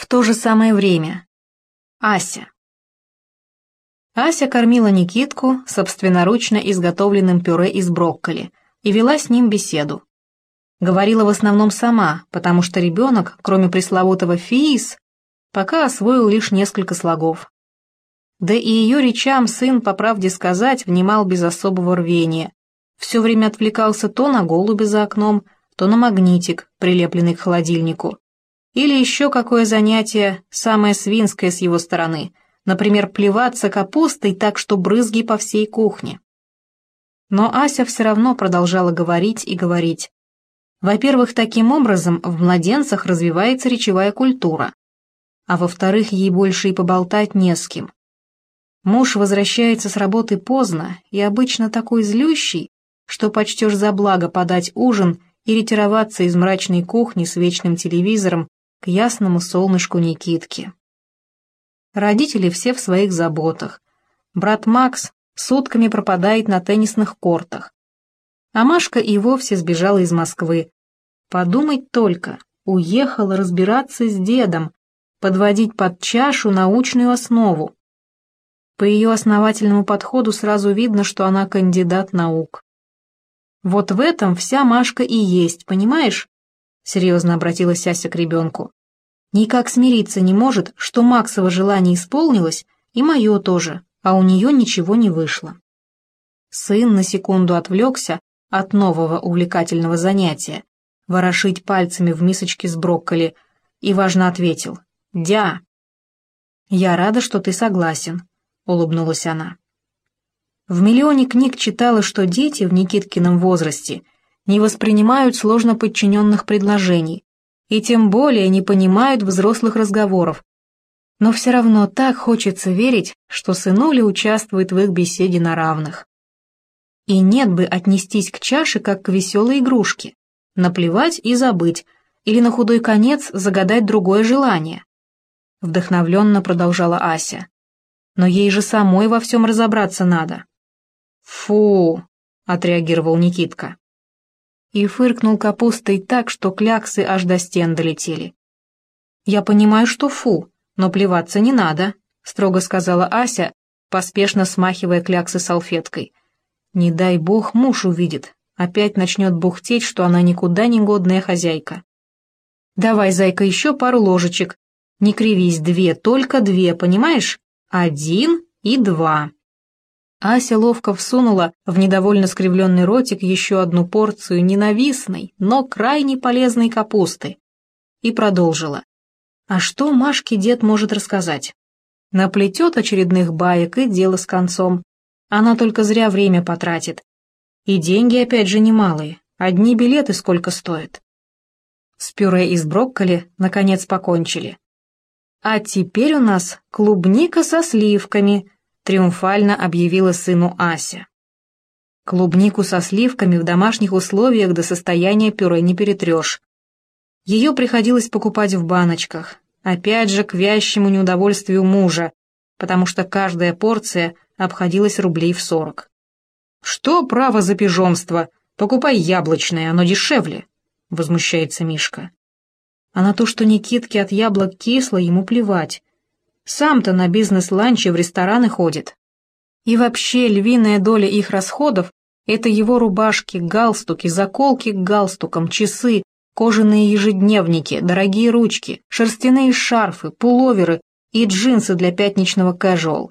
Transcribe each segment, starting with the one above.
В то же самое время. Ася. Ася кормила Никитку собственноручно изготовленным пюре из брокколи и вела с ним беседу. Говорила в основном сама, потому что ребенок, кроме пресловутого «фиис», пока освоил лишь несколько слогов. Да и ее речам сын, по правде сказать, внимал без особого рвения. Все время отвлекался то на голуби за окном, то на магнитик, прилепленный к холодильнику. Или еще какое занятие, самое свинское с его стороны, например, плеваться капустой так, что брызги по всей кухне. Но Ася все равно продолжала говорить и говорить. Во-первых, таким образом в младенцах развивается речевая культура, а во-вторых, ей больше и поболтать не с кем. Муж возвращается с работы поздно и обычно такой злющий, что почтешь за благо подать ужин и ретироваться из мрачной кухни с вечным телевизором к ясному солнышку Никитки. Родители все в своих заботах. Брат Макс сутками пропадает на теннисных кортах. А Машка и вовсе сбежала из Москвы. Подумать только, уехала разбираться с дедом, подводить под чашу научную основу. По ее основательному подходу сразу видно, что она кандидат наук. Вот в этом вся Машка и есть, понимаешь? — серьезно обратилась Ася к ребенку. «Никак смириться не может, что Максово желание исполнилось, и мое тоже, а у нее ничего не вышло». Сын на секунду отвлекся от нового увлекательного занятия — ворошить пальцами в мисочке с брокколи, и важно ответил «Дя». «Я рада, что ты согласен», — улыбнулась она. В миллионе книг читала, что дети в Никиткином возрасте — не воспринимают сложно подчиненных предложений и тем более не понимают взрослых разговоров. Но все равно так хочется верить, что сынуля участвует в их беседе на равных. И нет бы отнестись к чаше, как к веселой игрушке, наплевать и забыть, или на худой конец загадать другое желание. Вдохновленно продолжала Ася. Но ей же самой во всем разобраться надо. «Фу!» — отреагировал Никитка и фыркнул капустой так, что кляксы аж до стен долетели. «Я понимаю, что фу, но плеваться не надо», — строго сказала Ася, поспешно смахивая кляксы салфеткой. «Не дай бог муж увидит, опять начнет бухтеть, что она никуда не годная хозяйка». «Давай, зайка, еще пару ложечек. Не кривись, две, только две, понимаешь? Один и два». Ася ловко всунула в недовольно скривленный ротик еще одну порцию ненавистной, но крайне полезной капусты. И продолжила. А что Машке дед может рассказать? Наплетет очередных баек и дело с концом. Она только зря время потратит. И деньги опять же немалые, одни билеты сколько стоят. С пюре из брокколи, наконец, покончили. А теперь у нас клубника со сливками, триумфально объявила сыну Ася. Клубнику со сливками в домашних условиях до состояния пюре не перетрешь. Ее приходилось покупать в баночках, опять же к вящему неудовольствию мужа, потому что каждая порция обходилась рублей в сорок. «Что право за пижонство? Покупай яблочное, оно дешевле», — возмущается Мишка. А на то, что Никитке от яблок кисло, ему плевать. Сам-то на бизнес-ланче в рестораны ходит. И вообще львиная доля их расходов – это его рубашки, галстуки, заколки к галстукам, часы, кожаные ежедневники, дорогие ручки, шерстяные шарфы, пуловеры и джинсы для пятничного casual,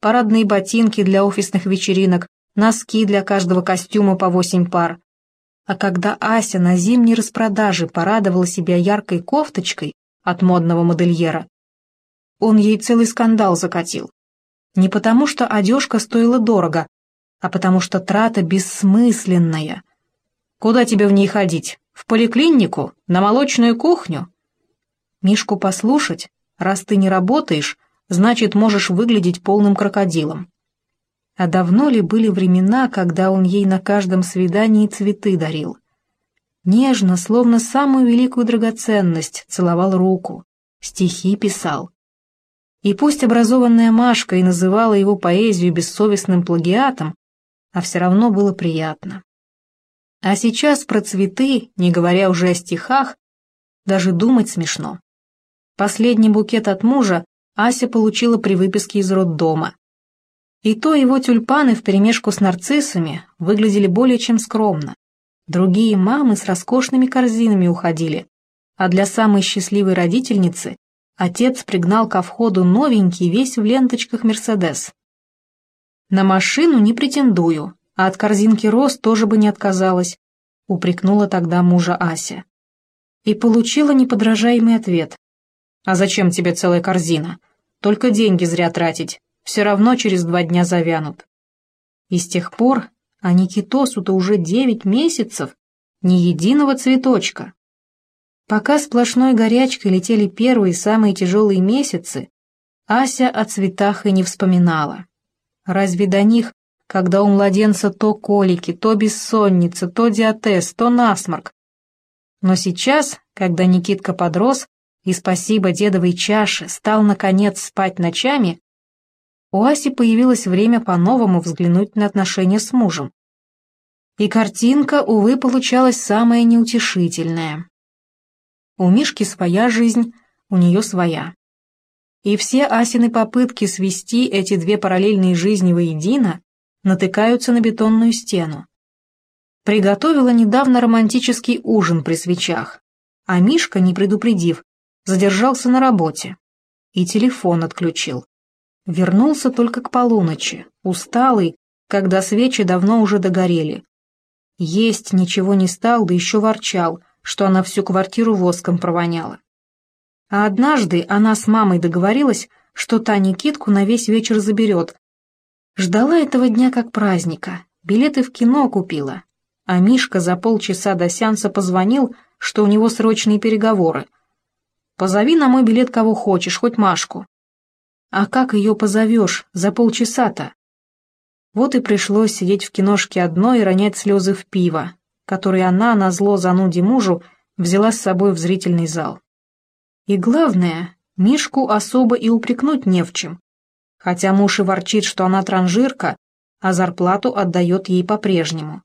парадные ботинки для офисных вечеринок, носки для каждого костюма по восемь пар. А когда Ася на зимней распродаже порадовала себя яркой кофточкой от модного модельера, он ей целый скандал закатил. Не потому, что одежка стоила дорого, а потому что трата бессмысленная. Куда тебе в ней ходить? В поликлинику? На молочную кухню? Мишку послушать, раз ты не работаешь, значит, можешь выглядеть полным крокодилом. А давно ли были времена, когда он ей на каждом свидании цветы дарил? Нежно, словно самую великую драгоценность, целовал руку, стихи писал. И пусть образованная Машка и называла его поэзию бессовестным плагиатом, а все равно было приятно. А сейчас про цветы, не говоря уже о стихах, даже думать смешно. Последний букет от мужа Ася получила при выписке из роддома. И то его тюльпаны вперемешку с нарциссами выглядели более чем скромно. Другие мамы с роскошными корзинами уходили, а для самой счастливой родительницы отец пригнал ко входу новенький весь в ленточках «Мерседес». «На машину не претендую, а от корзинки роз тоже бы не отказалась», упрекнула тогда мужа Ася. И получила неподражаемый ответ. «А зачем тебе целая корзина? Только деньги зря тратить, все равно через два дня завянут». И с тех пор, а Никитосу-то уже девять месяцев, ни единого цветочка. Пока сплошной горячкой летели первые самые тяжелые месяцы, Ася о цветах и не вспоминала. Разве до них, когда у младенца то колики, то бессонница, то диатез, то насморк? Но сейчас, когда Никитка подрос и, спасибо дедовой чаше, стал, наконец, спать ночами, у Аси появилось время по-новому взглянуть на отношения с мужем. И картинка, увы, получалась самая неутешительная. У Мишки своя жизнь, у нее своя. И все Асины попытки свести эти две параллельные жизни воедино натыкаются на бетонную стену. Приготовила недавно романтический ужин при свечах, а Мишка, не предупредив, задержался на работе и телефон отключил. Вернулся только к полуночи, усталый, когда свечи давно уже догорели. Есть ничего не стал, да еще ворчал, что она всю квартиру воском провоняла. А однажды она с мамой договорилась, что та Никитку на весь вечер заберет. Ждала этого дня как праздника, билеты в кино купила. А Мишка за полчаса до сеанса позвонил, что у него срочные переговоры. «Позови на мой билет кого хочешь, хоть Машку». «А как ее позовешь за полчаса-то?» Вот и пришлось сидеть в киношке одной и ронять слезы в пиво, которые она, на зло зануде мужу, взяла с собой в зрительный зал. И главное, Мишку особо и упрекнуть не в чем. Хотя муж и ворчит, что она транжирка, а зарплату отдает ей по-прежнему.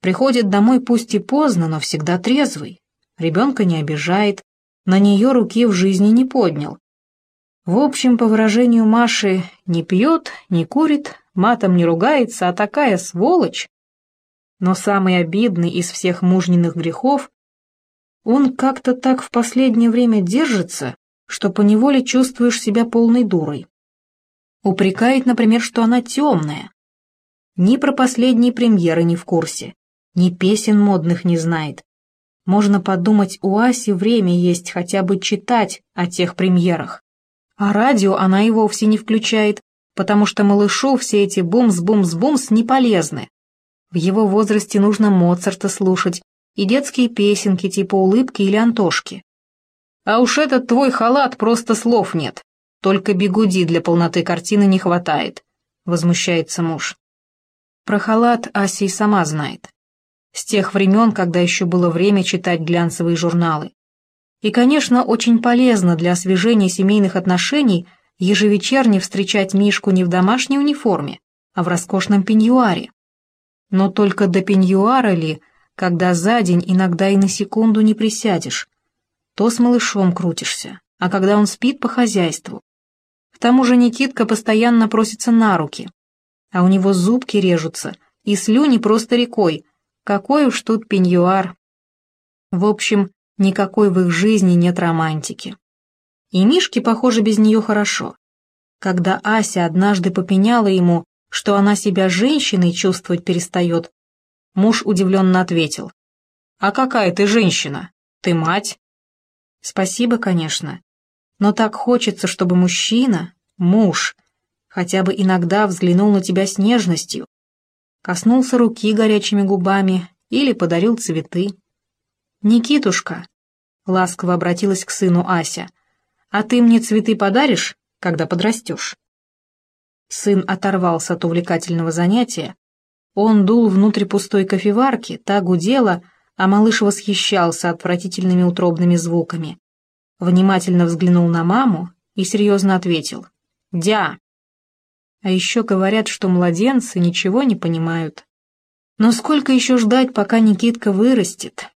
Приходит домой пусть и поздно, но всегда трезвый. Ребенка не обижает, на нее руки в жизни не поднял. В общем, по выражению Маши, не пьет, не курит, матом не ругается, а такая сволочь. Но самый обидный из всех мужниных грехов он как-то так в последнее время держится, что поневоле чувствуешь себя полной дурой. Упрекает, например, что она темная. Ни про последние премьеры не в курсе, ни песен модных не знает. Можно подумать, у Аси время есть хотя бы читать о тех премьерах. А радио она и вовсе не включает, потому что малышу все эти бумс-бумс-бумс не полезны. В его возрасте нужно Моцарта слушать, и детские песенки типа «Улыбки» или «Антошки». А уж этот твой халат просто слов нет. Только бегуди для полноты картины не хватает, возмущается муж. Про халат Ася и сама знает. С тех времен, когда еще было время читать глянцевые журналы. И, конечно, очень полезно для освежения семейных отношений ежевечерне встречать Мишку не в домашней униформе, а в роскошном пеньюаре. Но только до пеньюара ли когда за день иногда и на секунду не присядешь. То с малышом крутишься, а когда он спит по хозяйству. К тому же Никитка постоянно просится на руки, а у него зубки режутся, и слюни просто рекой. Какой уж тут пеньюар. В общем, никакой в их жизни нет романтики. И Мишке, похоже, без нее хорошо. Когда Ася однажды попеняла ему, что она себя женщиной чувствовать перестает, Муж удивленно ответил. «А какая ты женщина? Ты мать?» «Спасибо, конечно. Но так хочется, чтобы мужчина, муж, хотя бы иногда взглянул на тебя с нежностью, коснулся руки горячими губами или подарил цветы. «Никитушка», — ласково обратилась к сыну Ася, «а ты мне цветы подаришь, когда подрастешь?» Сын оторвался от увлекательного занятия он дул внутрь пустой кофеварки, та гудела, а малыш восхищался отвратительными утробными звуками. Внимательно взглянул на маму и серьезно ответил «Дя». А еще говорят, что младенцы ничего не понимают. Но сколько еще ждать, пока Никитка вырастет?